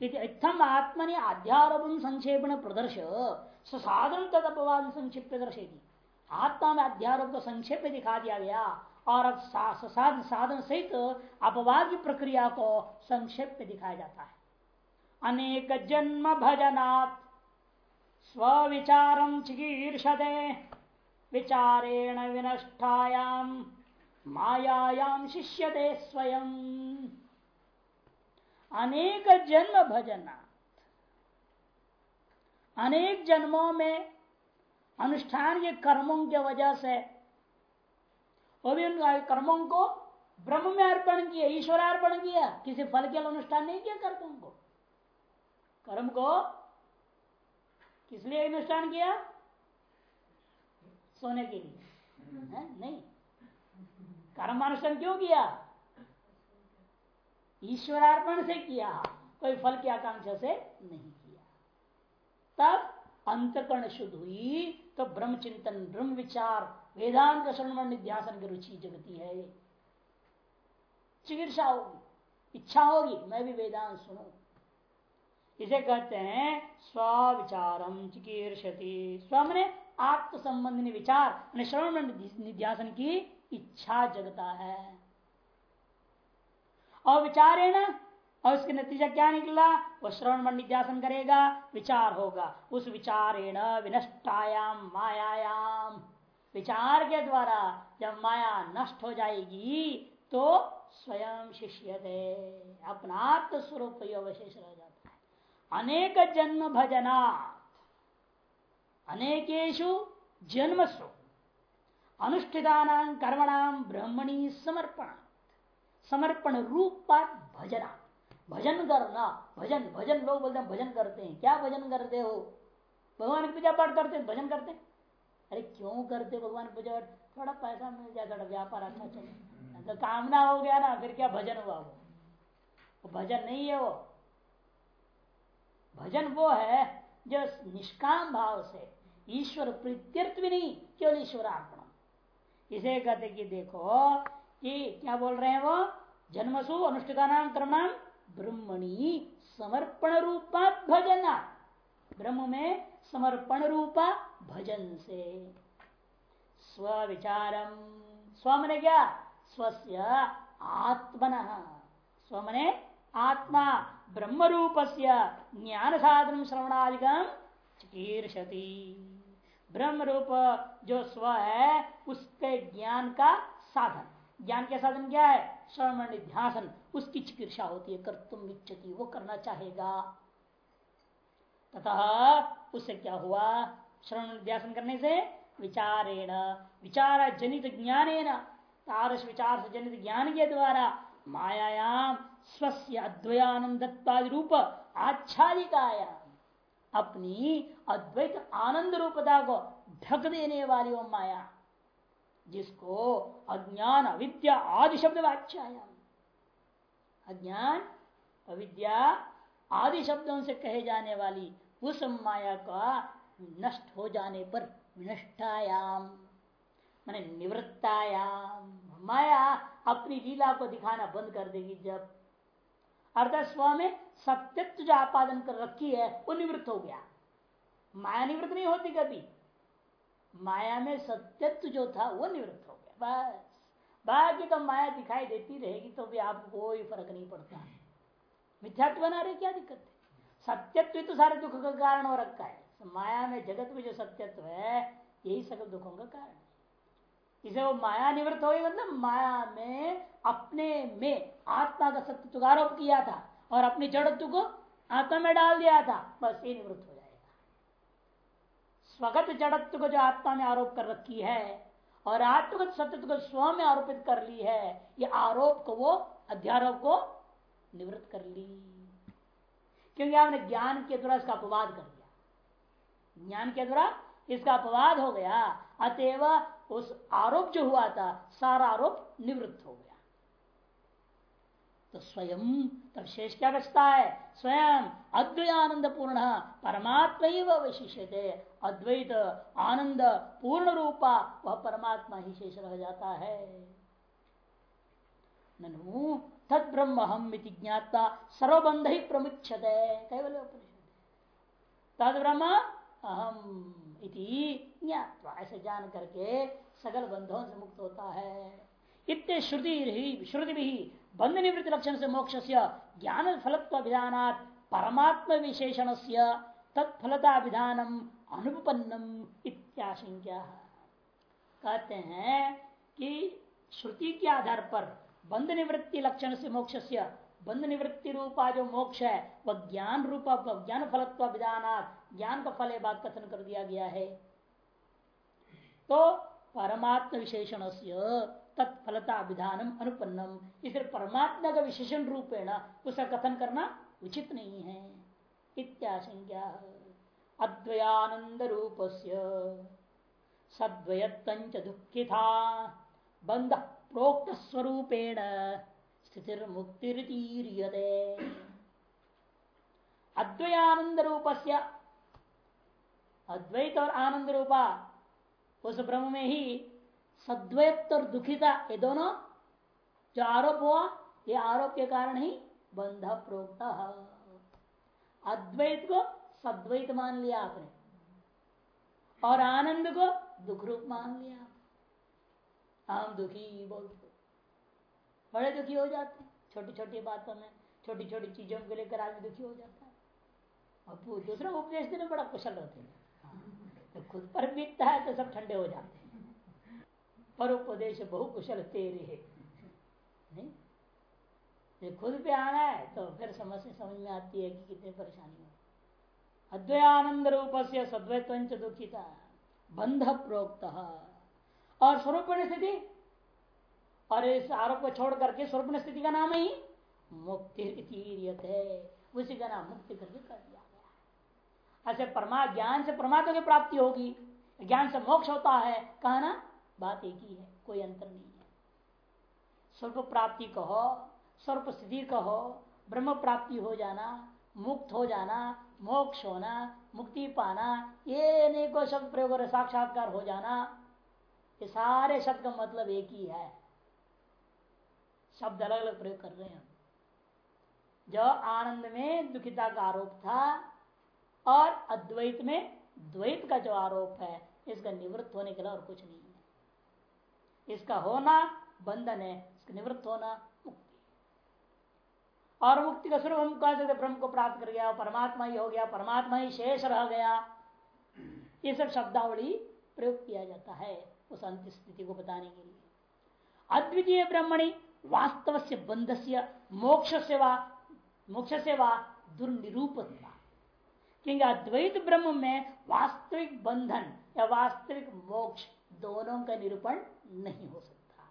इतम आत्मनि अध्यारोप संक्षेपण प्रदर्श। साधन तद अपवाद संक्षिप्त दर्शेगी आत्मा में अध्यारोप को संक्षेप दिखा दिया गया और अब साधन साधन सहित अपवाद की प्रक्रिया को संक्षेप में दिखाया जाता है अनेक जन्म भजनात् स्विचारम चिकीर्षदे विचारेण विनष्टायाम मायायाम शिष्यते स्वयं अनेक जन्म भजना। अनेक जन्मों में अनुष्ठान के कर्मों की वजह से वो भी उन कर्मों को ब्रह्म में अर्पण किया ईश्वर अर्पण किया। किसी फल के अनुष्ठान नहीं किया कर्मों को। कर्म को किस लिए अनुष्ठान किया? सोने के लिए। नहीं। कर्म अनुष्ठान क्यों किया? ईश्वरार्पण से किया, कोई फल की आकांक्षा से नहीं किया। तब अंतकर्ण शुद्ध हुई तो ब्रह्म चिंतन ब्रह्म विचार वेदांत श्रवण निध्यासन की रुचि जगती है। चिकित्सा होगी, इच्छा होगी, मैं भी वेदांत सुनू। इसे कहते हैं स्विचारम चिकीर्षति। स्व मैंने आत्म संबंधी विचार श्रवण निध्यासन की इच्छा जगता है। और विचार है ना? और उसके नतीजा क्या निकला? वो श्रवण मन करेगा, विचार होगा। उस विचारेण विनष्टायाम, मायायाम। विचार के द्वारा जब माया नष्ट हो जाएगी तो स्वयं शिष्य अपना स्वरूप अवशेष रह जाता है। अनेक जन्म भजना अनेकेशु जन्मसु। अनुष्ठितान कर्मणाम ब्रह्मणी समर्पण समर्पण रूप भजना। भजन करना भजन भजन लोग बोलते हैं भजन करते हैं। क्या भजन करते हो? भगवान की पूजा पाठ करते हैं भजन करते हैं? अरे क्यों करते भगवान पूजा पाठ? थोड़ा पैसा मिल जाए थोड़ा व्यापार अच्छा चले तो कामना हो गया ना फिर क्या भजन हुआ वो, वो भजन नहीं है वो। भजन वो है जो निष्काम भाव से ईश्वर प्रीत्यर्थ भी नहीं केवल ईश्वर ईश्वरार्पण। इसे कहते कि देखो कि क्या बोल रहे हैं वो? जन्मसु अनुष्ठिता नाम कर्मणाम ब्रह्मणी समर्पण रूपा भजना। ब्रह्म में समर्पण रूपा भजन से। स्व विचारम स्व मने क्या? स्वस्य आत्मन। स्व मने आत्मा ब्रह्म रूप से ज्ञान साधन श्रवणादिकम चिकीर्षति। ब्रह्म रूप जो स्व है, उसके ज्ञान का साधन। ज्ञान के साधन क्या है? श्रवण ध्यान उसकी चिकित्सा होती है। कर तुम इच्छती, वो करना चाहेगा। तथा उससे क्या हुआ? श्रवण ध्यान करने से विचारेण विचार जनित ज्ञान तारस विचार से जनित ज्ञान के द्वारा मायायाम स्वस्य अद्वयानंदत्वादि रूप आच्छादिकाया अपनी अद्वैत आनंद रूपता को ढक देने वाली वो माया। जिसको अज्ञान, अविद्या आदि शब्द वाच्यायाम अज्ञान, अविद्या आदि शब्दों से कहे जाने वाली उस माया का नष्ट हो जाने पर विनष्टायाम, मैंने निवृत्तायाम। माया अपनी लीला को दिखाना बंद कर देगी जब। अर्थात स्व में सत्यत्व जो आपादन कर रखी है, वो निवृत्त हो गया। माया निवृत्त नहीं होती कभी। माया में सत्यत्व जो था, वो निवृत्त हो गया। बस। बाकी तो माया दिखाई देती रहेगी तो भी आपको कोई फ़र्क नहीं पड़ता। है मिथ्यात्व बना रहे क्या दिक्कत है? सत्यत्व तो सारे दुख का कारण हो रखा है। माया में जगत में जो सत्यत्व है, यही सकल दुखों का कारण है। इसे वो माया निवृत्त हो मतलब माया में अपने में आत्मा का सत्यत्व का आरोप किया था और अपने जड़त्व को आत्मा में डाल दिया था। बस, ये निवृत्त हो स्वगत जड़त्व को जो आत्मा में आरोप कर रखी है और आत्मगत सत्य को स्व में आरोपित कर ली है, ये आरोप को वो अध्यारोप को निवृत्त कर ली। क्योंकि आपने ज्ञान के द्वारा इसका अपवाद कर दिया। ज्ञान के द्वारा इसका अपवाद हो गया, अतएव उस आरोप जो हुआ था, सारा आरोप निवृत्त हो गया। तो स्वयं, तब शेष क्या बचता है? स्वयं अद्वैत आनंद पूर्ण परमात्मा विशिष्य अद्वैत, आनंद, पूर्ण रूपा, वह परमात्मा ही शेष रह जाता है। ननु तद ब्रह्म हम ज्ञाता सर्वबंध ही प्रमुक्षत कैवल्य तद ब्रह्म अहम इति ज्ञातवा ऐसे जान करके सकल बंधों से मुक्त होता है। इतने श्रुति श्रुति भी बंध निवृत्ति लक्षण से मोक्ष से ज्ञान फलत्व विधान परमात्म विशेषण से तत्फलता विधानम अनुपन्नम इत्याशंका कहते हैं कि श्रुति के आधार पर बंध निवृत्ति लक्षण से मोक्ष से बंध निवृत्ति रूपा जो मोक्ष है, वह ज्ञान रूपा ज्ञान फलत्व विधान ज्ञान का फल बात कथन कर दिया गया है। तो परमात्म विशेषण से तत्फलता विधानम अनुपन्नम इसे परमात्मा का विशेषण रूपेण उसका कथन करना उचित नहीं है। इत्याशंका अद्वयानंद रूप से सद्वयत्व दुखिता। बंध प्रोक्त स्वरूपेण स्थितिर्मुक्तिरीयते अद्वयानंद रूप से अद्वैत और आनंद रूपा उस ब्रह्म में ही सद्वैत और दुखिता ये दोनों जो आरोप हुआ, ये आरोप के कारण ही बंध प्रोक्त। अद्वैत को सद्वैत मान लिया आपने। और आनंद को दुख रूप मान लिया हम दुखी बोलते बड़े दुखी हो जाते हैं। छोटी छोटी बातों में छोटी छोटी चीज़ों को लेकर आदमी दुखी हो जाता है। और दूसरा उपदेश देने बड़ा कुशल रहते हैं। तो खुद पर बीतता है तो सब ठंडे हो जाते हैं। पर उपदेश बहु कुशल तेरे है। नहीं? खुद पे आना है तो फिर समझ समझ में आती है कि कितनी परेशानी हो। अद्वयानंद रूप से सद्वैत दुखिता बंध प्रोक्त और स्वरूप स्थिति? और इस आरोप को छोड़ करके स्वरूप स्थिति का नाम ही मुक्ति उसी का नाम मुक्ति करके कर दिया गया ऐसे परमा, ज्ञान से परमात्मा की प्राप्ति होगी, ज्ञान से मोक्ष होता है कहना बात एक ही है, कोई अंतर नहीं है। स्वरूप प्राप्ति कहो, स्वरूप स्थिति कहो, ब्रह्म प्राप्ति हो जाना, मुक्त हो जाना मोक्ष होना मुक्ति पाना ये अनेकों शब्द प्रयोग साक्षात्कार हो जाना, ये सारे शब्द का मतलब एक ही है। शब्द अलग अलग प्रयोग कर रहे हैं जो आनंद में दुखिता का आरोप था और अद्वैत में द्वैत का जो आरोप है, इसका निवृत्त होने के लिए और कुछ नहीं है। इसका होना बंधन है, इसका निवृत्त होना और मुक्ति का स्वरूप हम कह सकते ब्रह्म को प्राप्त कर गया, परमात्मा ही हो गया, परमात्मा ही शेष रह गया। ये सब शब्दावली प्रयोग किया जाता है उस अंत स्थिति को बताने के लिए। अद्वितीय ब्रह्मणी वास्तव से बंध से मोक्ष सेवा मोक्ष सेवा दुर्निरूपता क्योंकि अद्वैत ब्रह्म में वास्तविक बंधन या वास्तविक मोक्ष दोनों का निरूपण नहीं हो सकता।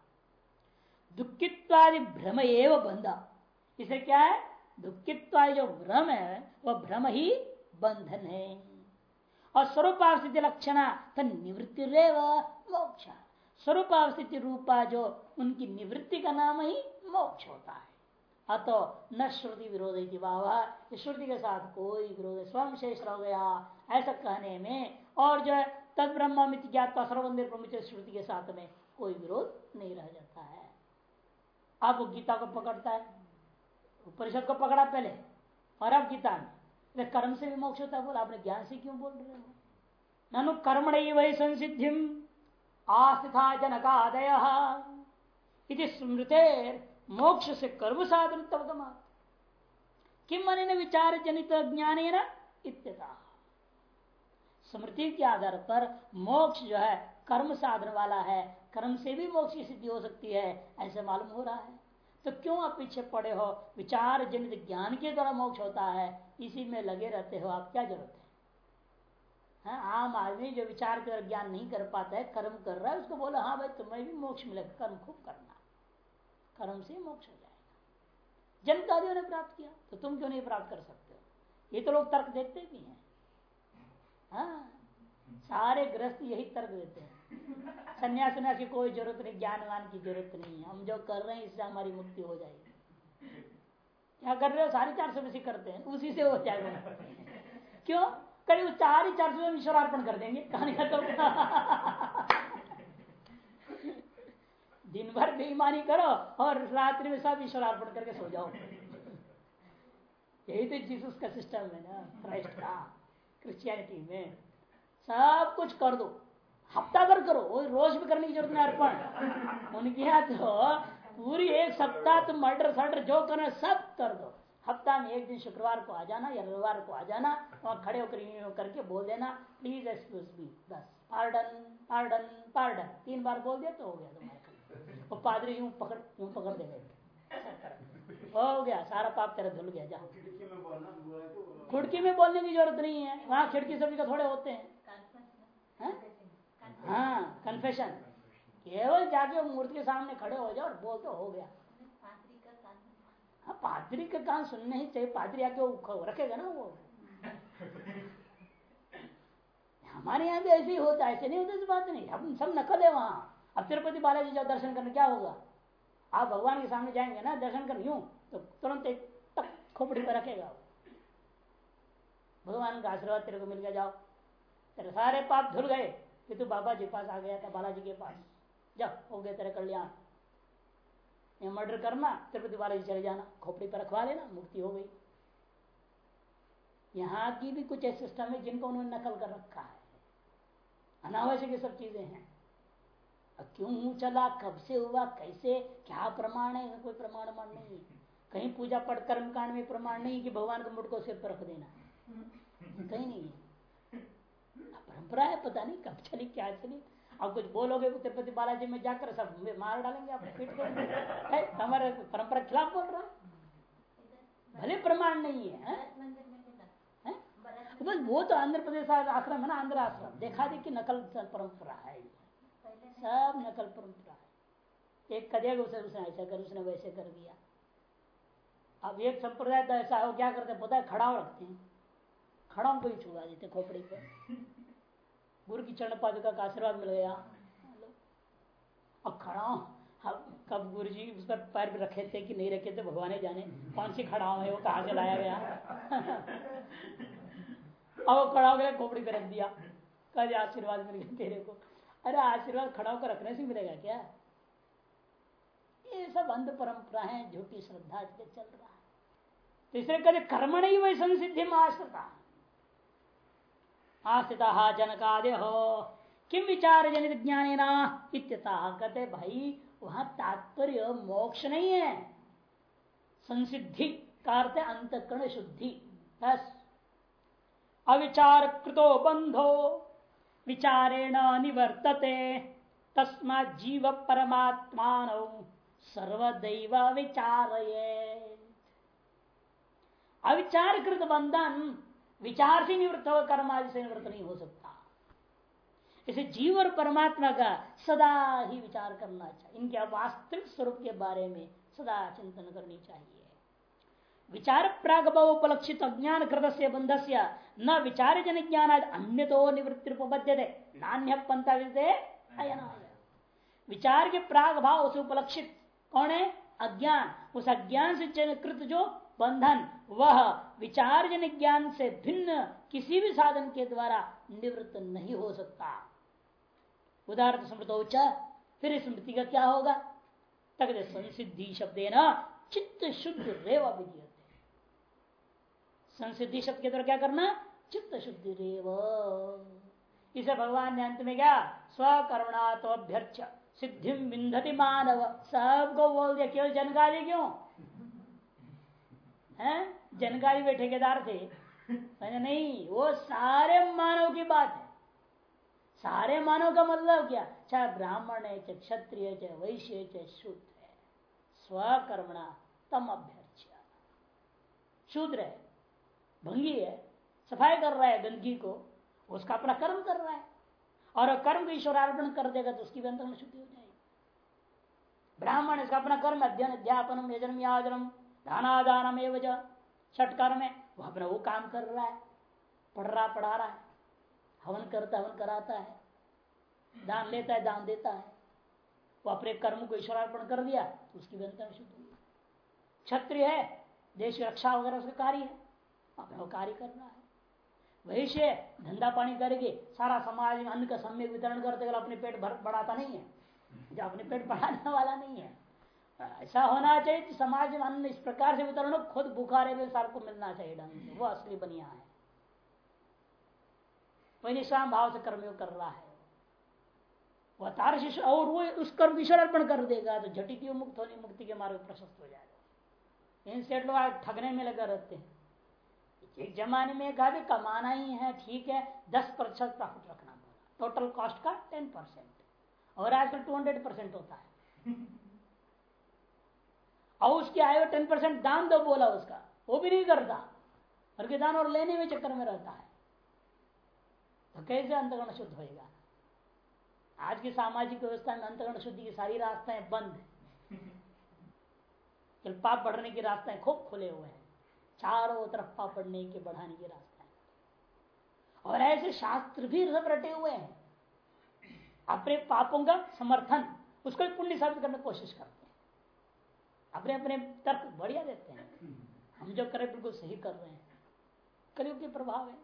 दुखित्वादि भ्रम एवं बंध। इसे क्या है? दुखित्वादि जो भ्रम है वह भ्रम ही बंधन है। और स्वरूपावस्थिति लक्षण निवृत्ति रेव मोक्ष। स्वरूपावस्थिति रूपा जो उनकी निवृत्ति का नाम ही मोक्ष होता है। अतो न श्रुति विरोध श्रुति के साथ कोई विरोध स्वयं शेष रह गया, ऐसा कहने में। और जो है, तद ब्रह्म ज्ञात सर्वंदिर श्रुति के साथ में कोई विरोध नहीं रह जाता है। अब गीता को पकड़ता है। उपनिषद को पकड़ा पहले और अब गीता में कर्म से भी मोक्ष होता है, बोला, आपने ज्ञान से क्यों बोल रहे हो? ननु कर्म वही संसिधि आस्था जनकादय। स्मृते मोक्ष से कर्म साधन किम मन विचार जनित ज्ञान स्मृति के आधार पर मोक्ष जो है, कर्म साधन वाला है, कर्म से भी मोक्ष की सिद्धि हो सकती है, ऐसे मालूम हो रहा है। तो क्यों आप पीछे पड़े हो? विचार जनित ज्ञान के द्वारा मोक्ष होता है। इसी में लगे रहते हो आप। क्या ज़रूरत है? हाँ, आम आदमी जो विचार कर ज्ञान नहीं कर पाता है कर्म कर रहा है उसको बोला हाँ भाई तुम्हें भी मोक्ष मिलेगा। कर्म खूब करना कर्म से मोक्ष हो जाएगा। जनतादियों ने प्राप्त किया तो तुम क्यों नहीं प्राप्त कर सकते हो? ये तो लोग तर्क देते भी हैं। हाँ सारे ग्रस्त यही तर्क देते हैं। संन्यास की कोई ज़रूरत नहीं, ज्ञानवान की ज़रूरत नहीं है। हम जो कर रहे हैं, इससे हमारी मुक्ति हो जाएगी। क्या कर रहे हो? साढ़े चार सौ करते हैं। उसी से हो जाएगा। क्यों? कहीं चार ही चार सौ में ईश्वरार्पण कर देंगे। कहानी खत्म। दिन भर बेईमानी करो और रात्रि में सब ईश्वर अर्पण करके सो जाओ। यही तो जीसस का सिस्टम है ना क्राइस्ट का। क्रिश्चियनिटी में सब कुछ कर दो। हफ़्ता भर करो वो रोज भी करने की ज़रूरत नहीं अर्पण उनके यहाँ तो पूरी एक सप्ताह तुम मर्डर सर्डर जो करना सब कर दो। हफ़्ता में एक दिन शुक्रवार को आ जाना या रविवार को आ जाना और खड़े होकर करके बोल देना प्लीज़ एक्सक्यूज मी बस पार्डन पार्डन पार्डन तीन बार बोल दिया तो हो गया तुम्हारे वो पादरी यूँ पकड़ यूँ पकड़ देगा हो गया सारा पाप तेरा धुल गया जाओ। खिड़की में बोलने की ज़रूरत नहीं है। वहाँ खिड़की सभी का थोड़े होते हैं। हाँ? कन्फेशन केवल जाके मूर्ति के सामने खड़े हो जाओ और बोल तो हो गया। हाँ पादरी का काम सुनना ही चाहिए। पादरी आके रखेगा ना वो? हमारे यहाँ भी ऐसे ही होता है। ऐसे नहीं होता इस बात नहीं। हम सब नकल है वहाँ। अब तिरुपति बालाजी जाओ, दर्शन करने क्या होगा? आप भगवान के सामने जाएँगे ना, दर्शन करने यूँ तो तुरंत एक तक खोपड़ी पर रखेगा। भगवान का आशीर्वाद तेरे को मिल गया, जाओ। तेरे सारे पाप धुल गए। कि तू बाबा जी पास आ गया था, बालाजी के पास। जा, हो गया तेरा कल्याण। ये मर्डर करना, तिरुपति बालाजी चले जाना, खोपड़ी पर रखवा लेना, मुक्ति हो गई। यहाँ की भी कुछ ऐसे सिस्टम है जिनको उन्होंने नकल कर रखा है। अनावश्यक ये सब चीज़ें हैं। क्यों चला, कब से हुआ, कैसे, क्या प्रमाण है? कोई प्रमाण नहीं। कहीं पूजा पट कर्म कांड में प्रमाण नहीं कि भगवान को मुठ को सिर पर रख देना। कहीं नहीं है। परंपरा है पता नहीं कब चली क्या चली। अब कुछ बोलोगे तो तिरुपति बालाजी में जाकर सब मार डालेंगे आप पीट देंगे हमारे परंपरा खिलाफ बोल रहा भले प्रमाण नहीं है, है? बस वो तो आंध्र प्रदेश आश्रम है ना आंध्र आश्रम। देखा देखी नकल परंपरा है। सब नकल परंपरा है। एक कदेगा उसे उसने ऐसा कर उसने वैसे कर दिया। अब एक संप्रदाय तो ऐसा हो क्या करते पता है खड़ाव रखते हैं। खड़ाओं को ही छुआ देते खोपड़ी पर गुरु की चरण पादुका का आशीर्वाद मिल गया। अब खड़ाओ कब गुरु जी उस पर पैर भी रखे थे कि नहीं रखे थे, भगवान जाने। कौन सी खड़ा है वो कहा से लाया गया? अब खड़ा हो गया खोपड़ी पे रख दिया। कल आशीर्वाद मिल गया तेरे को। अरे आशीर्वाद खड़ा होकर रखने से मिलेगा क्या? ये सब अंध परंपरा है, झूठी श्रद्धा चल रहा है। तो इसलिए कभी कर्म नहीं वही संसिद्धि में आश्रिता जनकादे हो किम विचार जनित ज्ञान इत्यता कहते भाई, वहाँ तात्पर्य मोक्ष नहीं है। संसिद्धि कारते अंतकरण शुद्धि, बस। अविचार कृतो बंधो, विचारेण निवर्तते तस्मा जीव परमात्मान सर्वदैव विचार अविचार कृत बंधन विचार से निवृत्त हो कर्म आदि से निवृत्त नहीं हो सकता। इसे जीव और परमात्मा का सदा ही विचार करना चाहिए। इनके वास्तविक स्वरूप के बारे में सदा चिंतन करनी चाहिए। विचार प्रागभ उपलक्षित अज्ञान कृत से बंध से न विचार जन ज्ञान अन्य तो निवृत्ति उपबद्ध नान्य पंथा विचार के प्राग भाव से उपलक्षित कौन है? अज्ञान। उस अज्ञान से कृत जो बंधन, वह विचार जन ज्ञान से भिन्न किसी भी साधन के द्वारा निवृत्त नहीं हो सकता। उदाहरण स्मृत फिर स्मृति का क्या होगा? तक संसिद्धि शब्द न चित्त शुद्ध रेव विधि संसिद्धि शब्द के द्वारा क्या करना? चित्त शुद्धि रेव। इसे भगवान ने अंत में क्या? स्वकरुणा तो अभ्यर्च सिद्धि विंधति मानव। सबको बोल दिया, केवल जनकारी क्यों? है? जनकारी वे ठेकेदार थे। मैंने, नहीं, वो सारे मानव की बात है। सारे मानव का मतलब क्या? चाहे ब्राह्मण है, चाहे क्षत्रिय, चाहे वैश्य, चाहे शुद्ध है। स्वकर्मणा तम अभ्यर्च शूद्र है भंगी है। सफ़ाई कर रहा है गंदगी को। उसका अपना कर्म कर रहा है। और कर्म को ईश्वरार्पण कर देगा तो उसकी भी अंतर शुद्धि हो जाएगी। ब्राह्मण इसका अपना कर्म अध्ययन अध्यापन यजनम, याजनम। दानादानम एवं छठ कर्म है वो अपना वो काम कर रहा है। पढ़ रहा, पढ़ा रहा है। हवन करता, हवन कराता है। दान लेता है, दान देता है। वो अपने कर्म को ईश्वरार्पण कर दिया तो उसकी अंतर शुद्ध हुई। क्षत्रिय है, देश रक्षा वगैरह उसका कार्य है। अपना कार्य कर रहा है। वैश्य धंधा पानी करके सारा समाज में अन्न का सम्यक वितरण करते अपने पेट भर बढ़ाता नहीं है। जो अपने पेट बढ़ाने वाला नहीं है ऐसा होना चाहिए समाज में अन्न इस प्रकार से वितरण खुद बुखारे में सार को मिलना चाहिए ढंग से। वो असली बनिया है। वही निष्काम भाव से कर्मयोग कर रहा है। वह तार शिष्य और वो उस कर्म ईश्वर अर्पण कर देगा तो झटिति मुक्त होने, मुक्ति के मार्ग प्रशस्त हो जाएगा। इन सेठ लोग ठगने में लगा रहते हैं। एक जमाने में कहा भी कमाना ही है, ठीक है, दस प्रतिशत प्रॉफिट रखना बोला टोटल कॉस्ट का टेन परसेंट। और आजकल टू हंड्रेड परसेंट होता है। और उसकी आय टेन परसेंट दान दो बोला उसका। वो भी नहीं करता। और के दान और लेने में चक्कर में रहता है। तो कैसे अंतगण शुद्ध होएगा? आज की सामाजिक व्यवस्था में अंतगण शुद्धि की सारी रास्तें बंद है। पाप बढ़ने की रास्तें खूब खुले हुए हैं, चारों तरफ़ पाप बढ़ने के बढ़ाने की रास्ते और ऐसे शास्त्र भी सब रटे हुए हैं। अपने पापों का समर्थन, उसको पुण्य साबित करने की कोशिश करते हैं। अपने अपने तर्क बढ़िया देते हैं। हम जो करें बिल्कुल सही कर रहे हैं, कलयुग के प्रभाव है।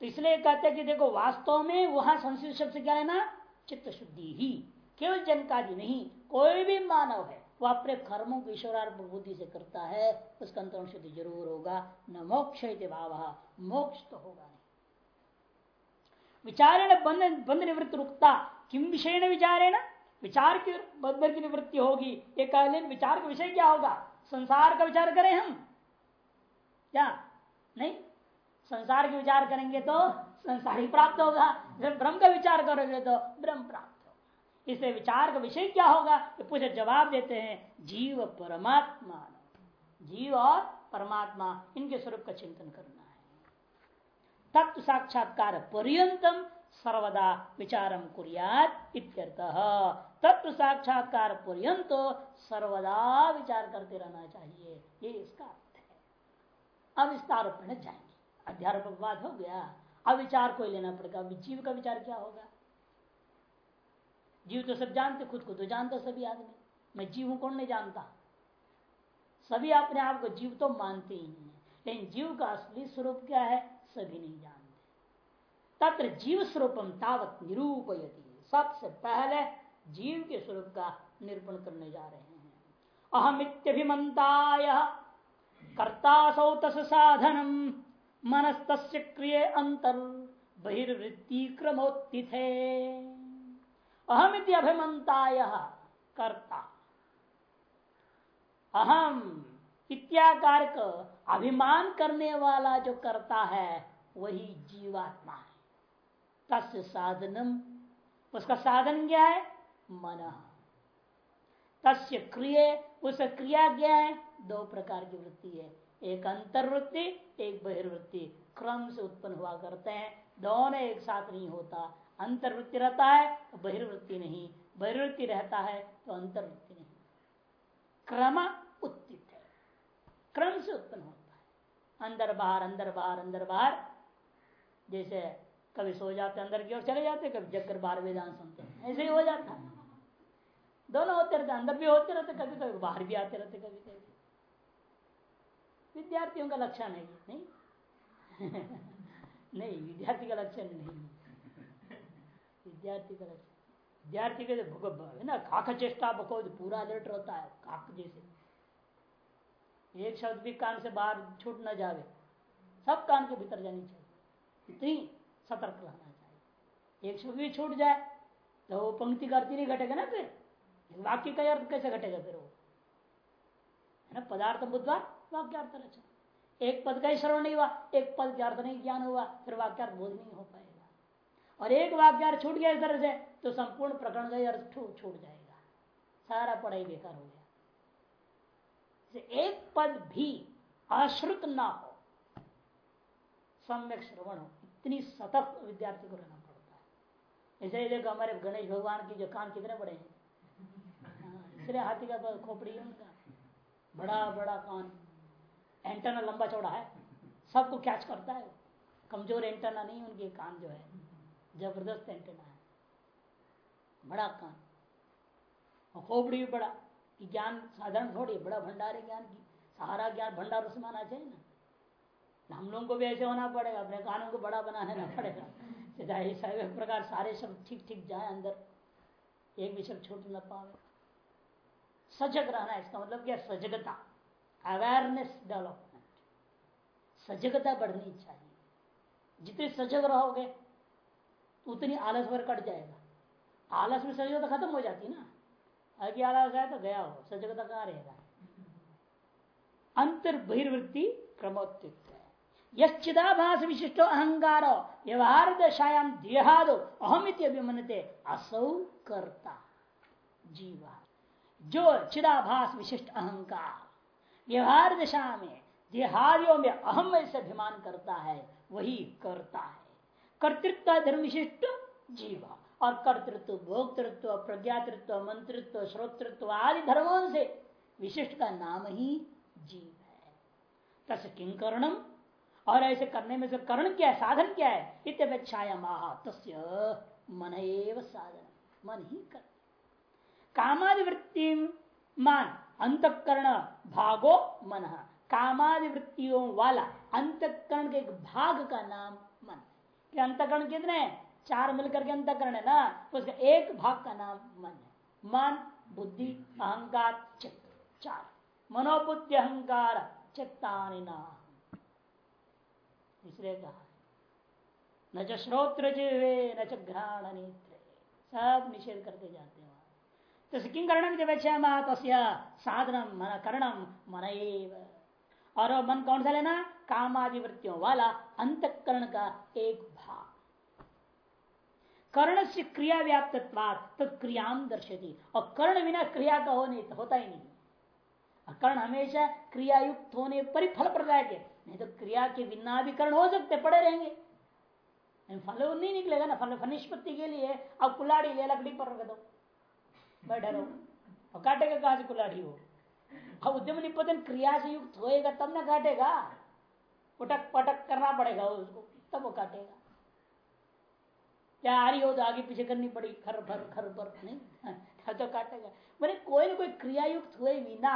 तो इसलिए कहते हैं कि देखो, वास्तव में वहाँ संस्कृत शब्द से क्या लेना चित्त शुद्धि ही। केवल जनकादि नहीं, कोई भी मानव है, वो अपने कर्मों को ईश्वरार्थ बुद्धि से करता है, उसका अंतर शुद्धि ज़रूर होगा। न मोक्ष भाव, मोक्ष तो होगा नहीं। विचारेण बंध बंध निवृत्ति रुकता किम विषय विचारेण? विचार की बंधन की निवृत्ति होगी। एक विचार का विषय क्या होगा? संसार का विचार करें हम। क्या? नहीं? संसार के विचार करेंगे तो संसार ही प्राप्त होगा। जब ब्रह्म का विचार करोगे तो ब्रह्म प्राप्त होगा। इसलिए विचार का विषय क्या होगा? तो पूछे, जवाब देते हैं, जीव परमात्मा। जीव और परमात्मा, इनके स्वरूप का चिंतन करना है। तत्व साक्षात्कार पर्यंतम सर्वदा विचारम कुरियात इत्यर्थ। तत्व साक्षात्कार पर्यंत सर्वदा विचार करते रहना चाहिए। ये इसका अर्थ है। अब इस आरोप में जाएँगे। अध्यारोप बात हो गया। अब विचार को लेना पड़ेगा। जीव का विचार क्या होगा? जीव तो सब जानते, खुद को तो जानता सभी आदमी। मैं जीव हूँ कौन नहीं जानता। सभी अपने आप को जीव तो मानते ही नहीं लेकिन जीव का असली स्वरूप क्या है? सभी नहीं जानते। तत्र जीव स्वरूपम तावत निरूपयती। सबसे पहले जीव के स्वरूप का निरूपण करने जा रहे हैं। अहमित्यभिमंताय कर्ता सौ तस साधनम मनस्त क्रिय अंतर बहिर्वृत्ति क्रमोत्थिथे अहमित अभिमंताय कर्ता। अहम इत्याकार अभिमान करने वाला जो करता है, वही जीवात्मा है। तस् साधनम, उसका साधन क्या है? मन। तस्य क्रिय, उस क्रिया क्या है? दो प्रकार की वृत्ति है। एक अंतर्वृत्ति, एक बहिर्वृत्ति। क्रम से उत्पन्न हुआ करते हैं। दोनों एक साथ नहीं होता। अंतर्वृत्ति रहता है तो बहिर्वृत्ति नहीं। बहिर्वृत्ति रहता है तो अंतर्वृत्ति नहीं। क्रम उत्थित है। क्रम से उत्पन्न होता है। अंदर बाहर अंदर बाहर अंदर बाहर। जैसे कभी सो जाते अंदर की ओर चले जाते कभी जगकर बार वेदांत सुनते ऐसे ही हो जाता है। दोनों होते रहते, अंदर भी होते रहते, कभी कभी, बाहर भी आते रहते, कभी कभी। विद्यार्थियों का लक्षण है नहीं? नहीं, विद्यार्थी का लक्षण नहीं विद्यार्थी का लक्षण, विद्यार्थी के है ना, काक चेष्टा बको पूरा अलर्ट रहता है, काक जैसे। एक शब्द भी कान से बाहर छूट ना जावे, सब कान के भीतर जानी चाहिए। इतनी सतर्क रहना चाहिए। एक शब्द भी छूट जाए तो वो पंक्ति का अर्थ नहीं घटेगा ना फिर। वाक्य का अर्थ कैसे घटेगा फिर वो? है ना? पदार्थ बुद्धवार वाक्यार्थ रचना। एक पद का ही श्रवण नहीं हुआ, एक पद के अर्थ नहीं, ज्ञान हुआ, फिर वाक्यार्थ बोध नहीं हो पाएगा। और एक वाक्यार्थ छूट गया इस तरह से तो संपूर्ण प्रकरण का अर्थ छूट जाएगा। सारा पढ़ाई बेकार हो गया। एक पद भी अश्रुत ना हो, सम्यक श्रवण हो, इतनी सतर्क विद्यार्थी को रहना पड़ता है। ही देखो हमारे गणेश भगवान की जो कान कितने बड़े हैं? हाँ, हाथी का खोपड़ी है। उनका बड़ा बड़ा कान। एंटेना लंबा चौड़ा है। सबको कैच करता है कमज़ोर एंटेना नहीं उनके कान जो है। ज़बरदस्त एंटेना है। बड़ा कान। और खोपड़ी भी बड़ा। कि ज्ञान साधारण थोड़ी बड़ा भंडार है ज्ञान की। सहारा ज्ञान भंडार उसे माना चाहिए ना। हम लोगों को भी ऐसे होना पड़ेगा। अपने कानों को बड़ा बनाना पड़ेगा। सीधा एक प्रकार सारे शब्द ठीक ठीक जाए अंदर। एक विषय छूट न पावे। सजग रहना इसका मतलब क्या सजगता अवेयरनेस डेवलपमेंट सजगता बढ़नी चाहिए। जितने सजग रहोगे उतनी आलस भर कट जाएगा। आलस में सजगता खत्म हो जाती ना। अगर आलस आया तो गया हो, सजगता कहाँ रहेगा? अंतर बहिर्वृत्ति क्रमोत्युक्त यश्चिदाभास विशिष्टो अहंकार व्यवहार दशायाम देहादो, अहमित अभिमनते असौ करता, जीवा। जो चिदाभास विशिष्ट अहंकार, व्यवहार दशा में, देहादियों में अहम ऐसे अभिमान करता है, वही करता है। कर्तृत्व धर्म विशिष्ट जीवा और कर्तृत्व, भोक्तृत्व, प्रज्ञातृत्व, मंत्रित्व, श्रोतृत्व आदि धर्मों से विशिष्ट का नाम ही जीव है। तस् किंग करणम? और ऐसे करने में से करण क्या है? साधन क्या है? इत्यपेक्षाया महा तस्य मन एव साधन मन ही कर कामादिवृत्ति मान अंतकरण भागो मन। कामादिवृत्तियों वाला अंतकरण के एक भाग का नाम मन। कि अंतकरण कितने चार मिलकर के अंतकरण है ना? उसका एक भाग का नाम मन है। मन, बुद्धि, अहंकार, चित्त। चार। मनोबुद्धि, अहंकार, चित्तानि नाम। इसलिए कहा न च श्रोत्र न च घ्राण नेत्र सब निषेध करते जाते हैं। तो किं करणम साधनम मन करणम मन और मन कौन सा लेना? कामादि वृत्तियों वाला, अंतकरण का एक भाग। कर्ण से क्रिया व्याप्त तत्क्रिया दर्शती और कर्ण बिना क्रिया का हो नहीं, होता ही नहीं। कर्ण हमेशा क्रियायुक्त होने पर ही फल प्रदाय के। नहीं तो क्रिया के विनाधिकरण हो सकते, पड़े रहेंगे। फल नहीं निकलेगा ना, फल फनिष्पत्ति के लिए, अब कुलाड़ी ले, लकड़ी पर रख दो। बैठे रहो और काटेगा कहा से कुलाड़ी हो अब उद्यम निपतन क्रिया से युक्त होएगा तब ना काटेगा पटक पटक करना पड़ेगा उसको तब वो काटेगा क्या आ रही हो तो आगे पीछे करनी पड़ी खर भर खर भर नहीं तो काटेगा मैंने कोई ना कोई क्रिया युक्त हुए बिना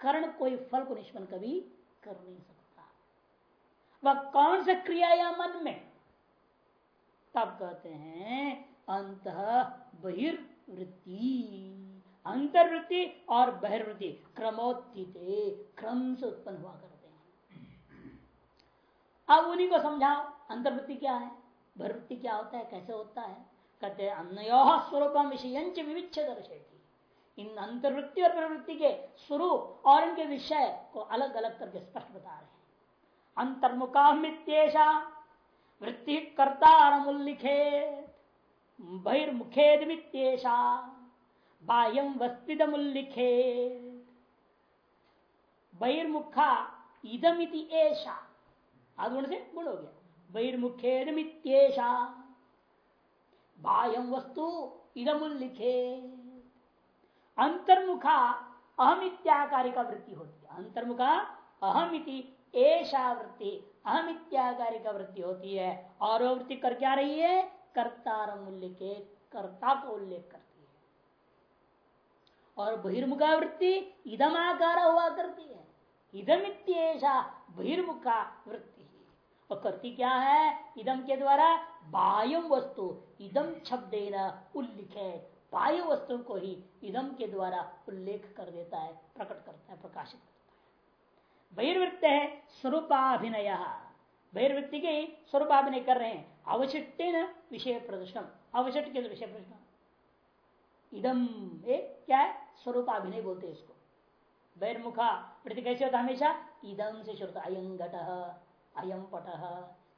कर्ण कोई फल को निष्पन्न कभी कर नहीं सकता वह कौन सा क्रिया या मन में तब कहते हैं अंत बहिर्वृत्ति अंतर्वृत्ति और बहिर्वृत्ति, क्रमोत्थित, क्रम से उत्पन्न हुआ करते हैं। अब उन्हीं को समझाओ, अंतर्वृत्ति क्या है, बहिर्वृत्ति क्या होता है, कैसे होता है? कहते हैं, अन्य स्वरूप विषय विविच्छ दर्शेगी इन अंतर्वृत्ति और प्रवृत्ति के स्वरूप और इनके विषय को अलग अलग करके स्पष्ट बता रहे हैं। अंतर्मुखा मित्येशा वृत्ति कर्ता मुल्लिखे बहिर्मुखेद मित्येशा बाह्यम मुल्लिखे बहिर्मुखा इदमिति ऐशा आगुण से गुण हो गया बहिर्मुखेद मित्येशा बाह्यम वस्तु इदमुल्लिखे। अंतर्मुखा अहम इत्याकारी का वृत्ति होती है। अंतर्मुखा अहम इति ऐसा वृत्ति अहम इत्यागारी का वृत्ति होती है। और वृत्ति कर क्या रही है? कर्तार मूल्य के कर्ता का उल्लेख करती है। और बहिर्मुखा वृत्ति इदम आकार हुआ करती है। इदम इत्येषा बहिर्मुखा वृत्ति और करती क्या है? इदम के द्वारा बायम वस्तु, इदम शब्द उल्लिखे बाह्य वस्तु को ही इदम के द्वारा उल्लेख कर देता है, प्रकट करता है, प्रकाशित करता है। बहिर्वृत्त है स्वरूपाभिनय। बहिर्वृत्ति के स्वरूपाभिनय कर रहे हैं। अवशिष्ट विषय प्रदर्शन। अवशिष्ट के विषय प्रदर्शन। इदम एक क्या है? स्वरूपाभिनय बोलते हैं इसको। बहिर्मुखा प्रति कैसे होता हमेशा? इदम से शुरू अयम घट अयम पट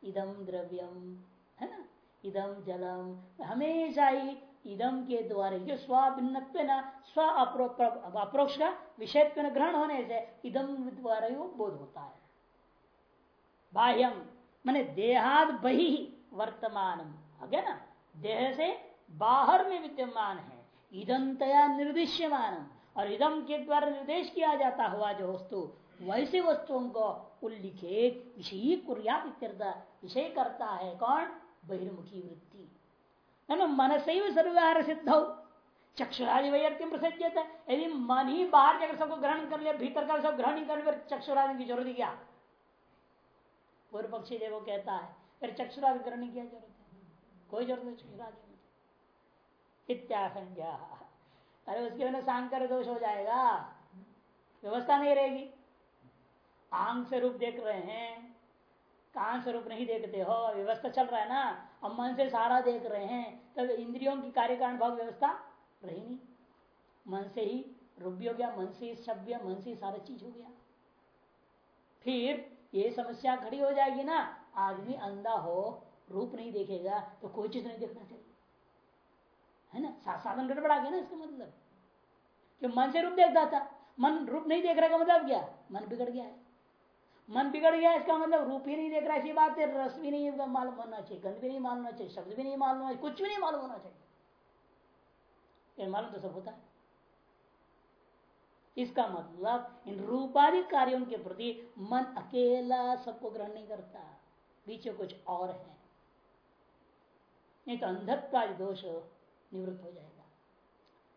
इदम द्रव्यम है ना? इदम जलम। हमेशा ही इदम के द्वारा जो स्वाभिन्न स्व अप्रोक्ष का विषय ग्रहण होने से इदम द्वारा ही बोध होता है। बाह्यम। मैंने देहाद बही वर्तमान ना? देह से बाहर में विद्यमान है। इदंतया निर्दिश्यमान और इदम के द्वारा निर्देश किया जाता हुआ जो वस्तु, वैसे वस्तुओं को उल्लिखित विषय कुरिया विषय करता है। कौन? बहिर्मुखी वृत्ति। मन से ही सर्वव्यवहार सिद्ध। हो चक्षुरादि वैयर्त्यम प्रसज्जत यदि मन ही बाहर जाकर सबको ग्रहण कर लिया, भीतर का सब ग्रहण कर लिया चक्षुरादि की ज़रूरत क्या? पूर्व पक्षी देव कहता है। फिर चक्षुरादि ग्रहण की ज़रूरत है कोई ज़रूरत नहीं चक्षुरादि में इत्याशंका अरे उसके बिना सांकर दोष हो जाएगा। व्यवस्था नहीं रहेगी। आँख से रूप देख रहे हैं। कान से रूप नहीं देखते हो। व्यवस्था चल रहा है ना। अब मन से सारा देख रहे हैं। तब इंद्रियों की कार्य कारण भाग व्यवस्था रही नहीं। मन से ही रूप भी हो गया, मन से ही शब्द मन से ही सारा चीज़ हो गया। फिर ये समस्या खड़ी हो जाएगी ना, आदमी अंधा हो, रूप नहीं देखेगा तो कोई चीज़ नहीं देखना चाहिए। है ना? साधन गड़बड़ा गया ना इसका मतलब। कि मन से रूप देखता था मन रूप नहीं देख रहा का मतलब क्या? मन बिगड़ गया है। मन बिगड़ गया इसका मतलब रूप ही नहीं देख रहा, ऐसी बात है, रस भी नहीं मालूम होना चाहिए, गंध भी नहीं मालूम होना चाहिए, शब्द भी नहीं मालूम होना चाहिए, कुछ भी नहीं मालूम होना चाहिए। मालूम तो सब होता है। इसका मतलब इन रूपाधि कार्यों के प्रति मन अकेला सबको ग्रहण नहीं करता। पीछे कुछ और है। नहीं तो अंधत्व दोष निवृत्त हो जाएगा।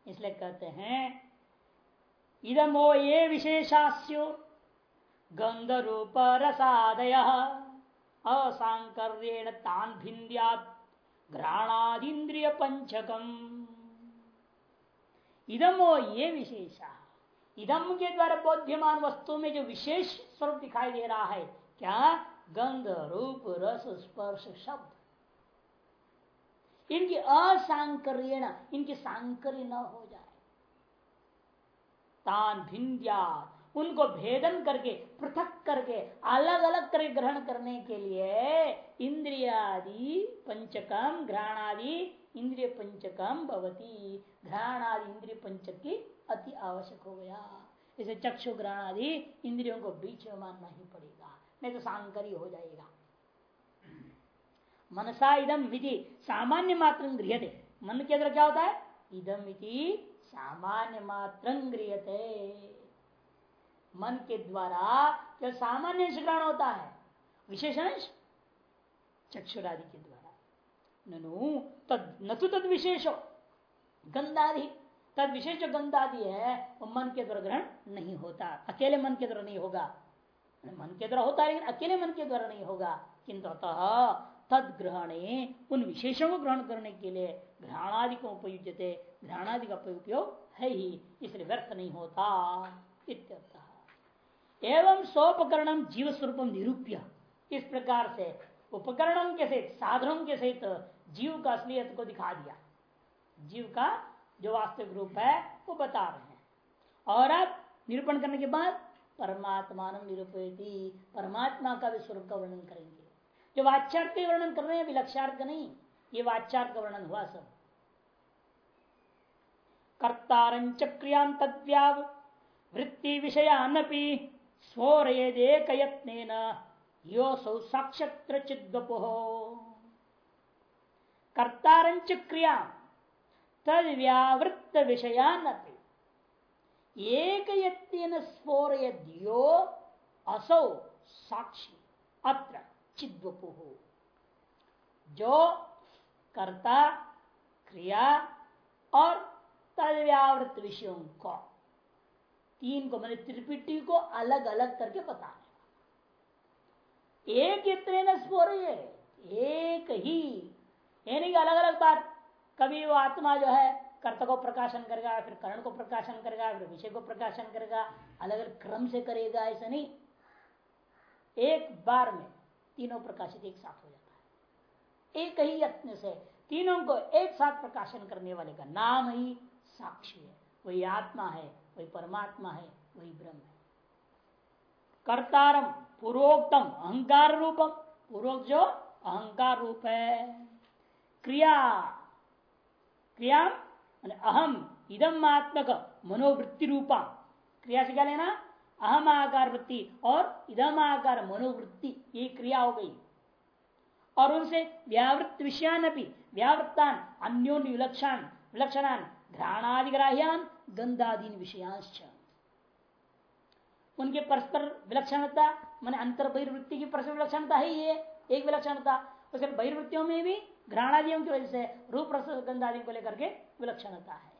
इसलिए कहते हैं, इदमो ये विशेषास्यो गंध रूप रसादय असांकर्येण तान भिंद्यात घ्राणादिंद्रिय पंचकम इदमो ये विशेषा इदम के द्वारा बोध्यमान वस्तु में जो विशेष स्वरूप दिखाई दे रहा है, क्या? गंध, रूप, रस, स्पर्श, शब्द। इनकी असांकर्यण, इनकी सांकर्य न हो जाए। तान भिंद्या उनको भेदन करके, पृथक करके अलग अलग करके ग्रहण करने के लिए इंद्रियादि पंचकम, घ्राणादि इंद्रिय पंचकम भवती। घ्राणादि इंद्रिय पंचक की अति आवश्यक हो गया। इसे चक्षु ग्रहण आदि इंद्रियों को बीच में मानना ही पड़ेगा, नहीं तो सांकरी हो जाएगा। मनसा इदम विधि सामान्य मात्र गृहते मन के अंदर क्या होता है? इदम विधि सामान्य मात्र गृहते मन के द्वारा जो सामान्य ग्रहण होता है, विशेषण चक्षुरादि के द्वारा। ननु, तद न तो तद विशेषो, गंधादि, तद विशेष जो गंधादि है, वो मन के द्वारा ग्रहण नहीं होता। अकेले मन के द्वारा नहीं होगा। मन के द्वारा होता है, लेकिन अकेले मन के द्वारा नहीं होगा। किंतु अतः तद ग्रहणे, उन विशेषों को ग्रहण करने के लिए घ्राणादि को उपयुजते घ्राणादि का उपयोग है ही, इसलिए व्यर्थ नहीं होता एवं सोपकरण जीव स्वरूप निरूप्य। इस प्रकार से उपकरणों के सहित, साधनों के सहित जीव का असलियत को दिखा दिया। जीव का जो वास्तविक रूप है, वो बता रहे हैं। और अब निरूपण करने के बाद परमात्मा निरूपयती। परमात्मा का भी स्वरूप का वर्णन करेंगे। जो वाच्यार्थ का वर्णन कर रहे हैं विलक्षार्थ का नहीं, ये वाच्यार्थ का वर्णन हुआ सब। कर्तारंच क्रिया तद्व्याव, वृत्ति विषयानपि स्वरेदेक यत्न यो सौ साक्षत्र चिद्वपो कर्तारंच क्रिया तद व्यावृत्त विषयानपि एक यत्न असौ साक्षी, अत्र चिद्वपु। जो कर्ता, क्रिया और तदव्यावृत विषयों को। तीन को, मैंने त्रिपिटी को अलग अलग करके बताने एक इतने स्फोर एक ही। यानी अलग अलग बात। कभी वो आत्मा जो है, कर्ता को प्रकाशन करेगा, फिर करण को प्रकाशन करेगा, फिर विषय को प्रकाशन करेगा अलग अलग क्रम से करेगा, ऐसा नहीं। एक बार में तीनों प्रकाशित एक साथ हो जाता है। एक ही यत्न से तीनों को एक साथ प्रकाशन करने वाले का नाम ही साक्षी है। वही आत्मा है। वही परमात्मा है, वही ब्रह्म है। कर्तारम पूर्वोक्तम अहंकार रूपम। पूर्वोक्त जो? अहंकार रूप है। क्रिया क्रिया अहम, इदम आत्मक, मनोवृत्ति रूपा। क्रिया से क्या लेना? अहम आकार वृत्ति और इदम आकार मनोवृत्ति, ये क्रिया हो गई। और उनसे व्यावृत्त विषयान भी व्यावृत्तान अन्योन्य विलक्षण, विलक्षणान, घ्राणादिग्राह्यान गंधादीन विषयांश उनके परस्पर विलक्षणता, मान अंतर बहिर्वृत्ति की परस्पर विलक्षणता है ये एक विलक्षणता। उसके बहिर्वृत्तियों में भी घ्राणादियों की वजह से रूप रस गंधादि को लेकर के विलक्षणता है।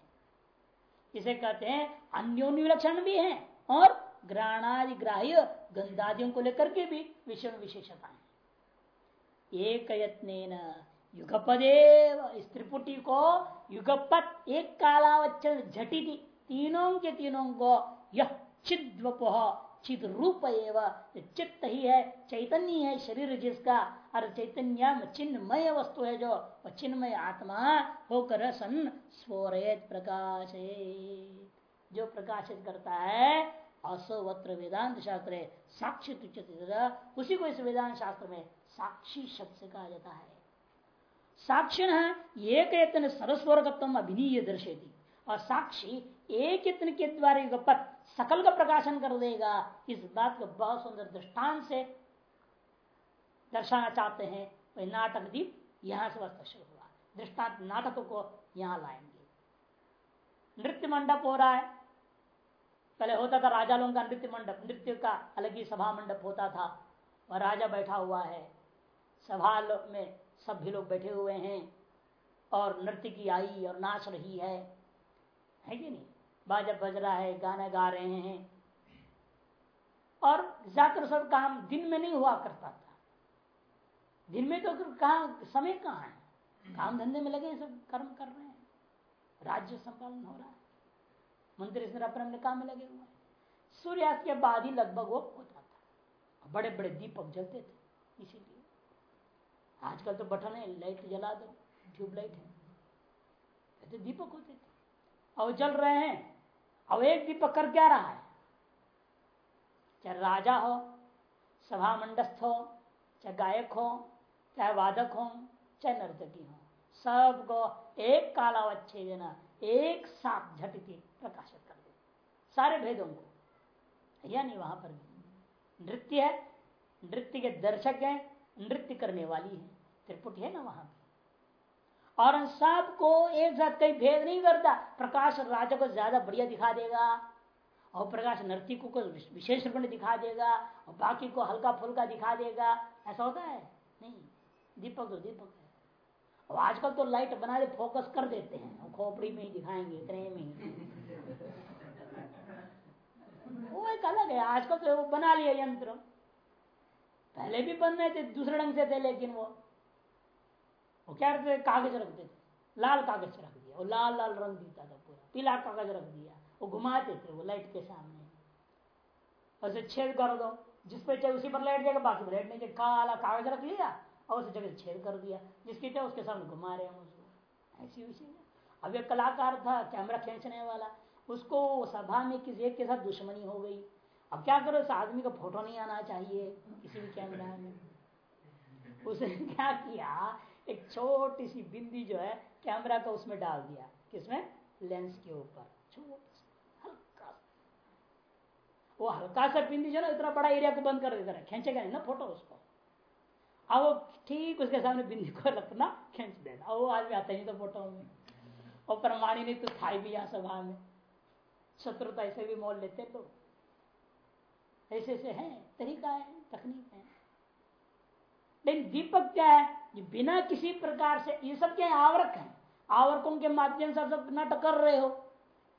इसे कहते हैं अन्योन्य विलक्षण भी है और ग्राणादि ग्राह्य गंधादियों को लेकर के भी विषय विशेषता है। एक युगपदेव इस को युगपत एक कालावचन थी तीनों के तीनों को यह चिद्वप। चित रूप एवं चित्त ही है चैतन्य है, शरीर जिसका, और चैतन्य चिन्मय वस्तु है जो चिन्मय आत्मा होकर सन स्वरेत प्रकाश जो प्रकाशित करता है, असोवत्र वेदांत शास्त्र, साक्षी उसी को इस वेदांत शास्त्र में साक्षी शब्द से कहा जाता है। साक्षिण एक यत्न सरस्वरगत्व अभिनीय दर्शेती और साक्षी एक यत्न के द्वारा युगपत सकल का प्रकाशन कर देगा, इस बात को बहुत सुंदर दृष्टान से दर्शाना चाहते हैं। वही नाटक दीप यहाँ से वस्तु शुरू हुआ। दृष्टांत नाटक को यहाँ लाएँगे। नृत्य मंडप हो रहा है। पहले होता था राजा लोगों का नृत्य मंडप, नृत्य का अलग ही सभा मंडप होता था। वह राजा बैठा हुआ है। सभा में सभी लोग बैठे हुए हैं और नृत्य की आई और नाच रही है। है कि नहीं? बाजा बज रहा है, गाना गा रहे हैं। और ज़्यादातर सब काम दिन में नहीं हुआ करता था। दिन में तो कहा, समय कहाँ है? काम धंधे में लगे सब, कर्म कर रहे हैं। राज्य संपादन हो रहा है। मंत्री अपने अपने काम में लगे हुए हैं। सूर्यास्त के बाद ही लगभग वो होता था। बड़े बड़े दीपक जलते थे, इसीलिए। आजकल तो बटन है, लाइट जला दो ट्यूबलाइट है। तो दीपक होते थे। और जल रहे हैं, अब एक दीपक कर क्या रहा है? चाहे राजा हो, सभा मंडस्थ हो, चाहे गायक हो, चाहे वादक हो, चाहे नर्तकी हो, सबको एक कालावच्छे देना एक साथ झटके प्रकाशित कर दे। सारे भेदों को। या नहीं, वहाँ पर भी। नृत्य है, नृत्य के दर्शक हैं नृत्य करने वाली है। त्रिपुटी है ना वहाँ और सबको एक साथ कहीं भेद नहीं करता। प्रकाश राजा को ज़्यादा बढ़िया दिखा देगा। और प्रकाश नर्ती को विशेष रूप में दिखा देगा। और बाकी को हल्का फुल्का दिखा देगा। ऐसा होता है? नहीं। दीपक तो दीपक है। और आजकल तो लाइट बना दे, फोकस कर देते हैं। खोपड़ी में ही दिखाएँगे, इतने में ही। वो एक अलग है। आजकल तो बना लिया यंत्र। पहले भी बनने थे, दूसरे ढंग से थे, लेकिन वो वो क्या करते कागज़ रखते थे। लाल कागज़ रख दिया। वो लाल लाल रंग देता था पूरा। पीला कागज़ रख दिया। वो घुमाते थे वो लाइट के सामने। उसे छेद कर दो। जिस पे चाहे उसी पर लाइट जाएगा, बाकी पर लाइट नहीं काला कागज़ रख लिया और उस जगह छेद कर दिया। जिसकी चाहे उसके सामने घुमा रहे हैं उसको। ऐसी वैसी अब एक कलाकार था, कैमरा खींचने वाला। उसको सभा में किसी एक के साथ दुश्मनी हो गई। अब क्या करो, इस आदमी का फ़ोटो नहीं आना चाहिए। किसी भी कैमरा में। उसने क्या किया, एक छोटी सी बिंदी जो है कैमरा का उसमें डाल दिया। किसमें? लेंस के ऊपर। हल्का वो हल्का सा बिंदी जो ना, इतना बड़ा एरिया को बंद कर देता है। खींचेगा नहीं ना फ़ोटो उसको। अब वो ठीक उसके सामने बिंदी को रखना, खींच देना। वो आदमी आता ही तो फ़ोटो में। और प्रमाणी नहीं तो था भी यहाँ सभा में। शत्रुता ऐसे भी मोल लेते लोग। ऐसे ऐसे हैं, तरीका है, तकनीक है। लेकिन दीपक क्या है ये बिना किसी प्रकार से, ये सब क्या आवरक है। आवरकों के माध्यम से सब नाटक कर रहे हो।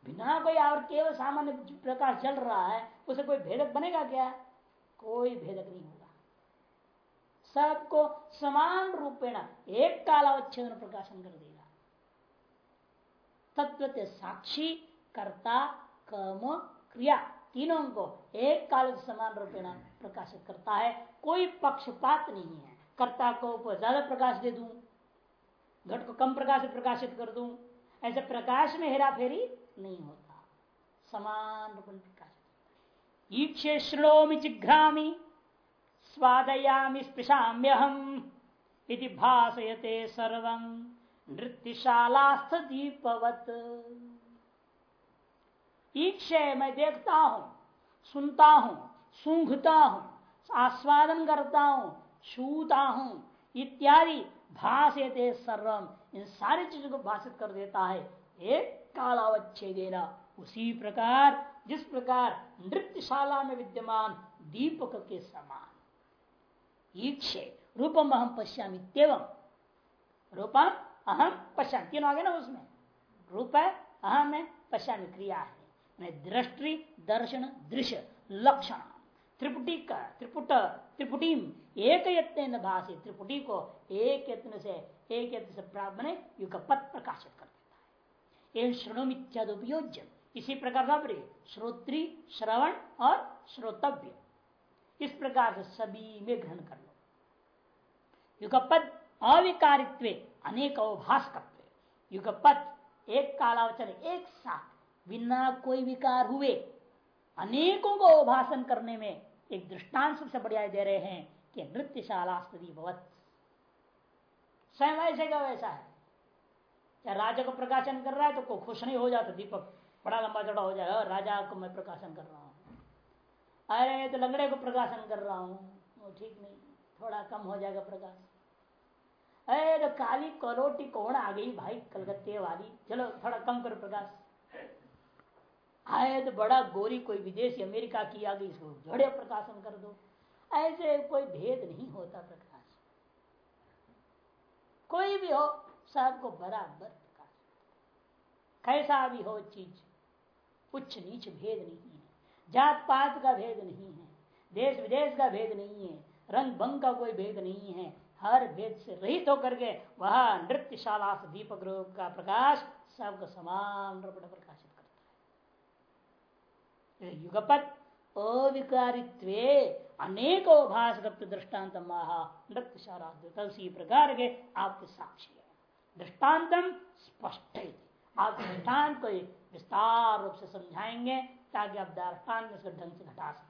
बिना कोई आवरक, केवल सामान्य प्रकाश चल रहा है, उसे कोई भेदक बनेगा क्या? कोई भेदक नहीं होगा। सबको समान रूपेण, एक कालावच्छेद प्रकाशन कर देगा। तत्व साक्षी, कर्ता, कर्म, क्रिया। तीनों को एक काल समान रूपेण प्रकाशित करता है। कोई पक्षपात नहीं है। कर्ता को ज़्यादा प्रकाश दे दू, घट को कम प्रकाश प्रकाशित कर दू, ऐसे प्रकाश में हेरा फेरी नहीं होता। समान रूप प्रकाशित ईक्षे श्रोमी जिघ्रामी स्वादयामी स्पृशाम्यहम इति भाषयते सर्व नृत्यशालास्थ दीपवत। ईक्षे मैं देखता हूँ, सुनता हूँ, सूंघता हूँ, आस्वादन करता हूँ, छूता हूँ, इत्यादि भाषते सर्वम इन सारी चीज़ों को भाषित कर देता है, एक कालावच्छे देना उसी प्रकार, जिस प्रकार नृत्यशाला में विद्यमान दीपक के समान। ईक्षे, रूपम अहम पश्यामी तेवम रूपम अहम पश्याम, तीन आ गए ना उसमें। रूप है अहम है पश्यामी, क्रिया है। दृष्टि, दर्शन, दृश्य, लक्षण। त्रिपुटी का, त्रिपुट त्रिपुटी एक यत्न भाषी त्रिपुटी को एक यत्न से एक यत्न से प्राप्त बने, युगपत प्रकाशित कर देता है। एवं श्रणुमित्याद उपयोज्य इसी प्रकार का श्रोत्री, श्रवण और श्रोतव्य। इस प्रकार से सभी में ग्रहण कर लो। युगपद अविकारित्व अनेक अवभाष युगपत एक कालावचन, एक साथ। बिना कोई विकार हुए अनेकों को भाषण करने में एक दृष्टांत सबसे बढ़िया दे रहे हैं कि नृत्यशाला स्तुति भवत। स्वयं ऐसे का वैसा है। क्या राजा को प्रकाशन कर रहा है तो को खुश नहीं हो जाता दीपक बड़ा लंबा चौड़ा हो जाएगा राजा को मैं प्रकाशन कर रहा हूँ। अरे तो लंगड़े को प्रकाशन कर रहा हूँ। वो ठीक नहीं, थोड़ा कम हो जाएगा प्रकाश अरे तो काली कलोटी कौन आ गई भाई, कलकत्ते वाली? चलो, थोड़ा कम करो प्रकाश। आए तो बड़ा गोरी कोई विदेशी अमेरिका की आ गई, इसको जड़े प्रकाशन कर दो। ऐसे कोई भेद नहीं होता प्रकाश। कोई भी हो सबको बराबर प्रकाश। कैसा भी हो चीज़, उच्च नीच भेद नहीं है। जात पात का भेद नहीं है, देश विदेश का भेद नहीं है, रंग भंग का कोई भेद नहीं है। हर भेद से रहित होकर के वह नृत्यशाला दीपक का प्रकाश सबको समान है युगपत अविकारित्व अनेको भाषक दृष्टांत महा नृत्यशाला उसी प्रकार के आपके साक्षी है। दृष्टान्तम स्पष्ट आप दृष्टांत को विस्तार रूप से समझाएँगे ताकि आप दृष्टांत ढंग से घटा सकें।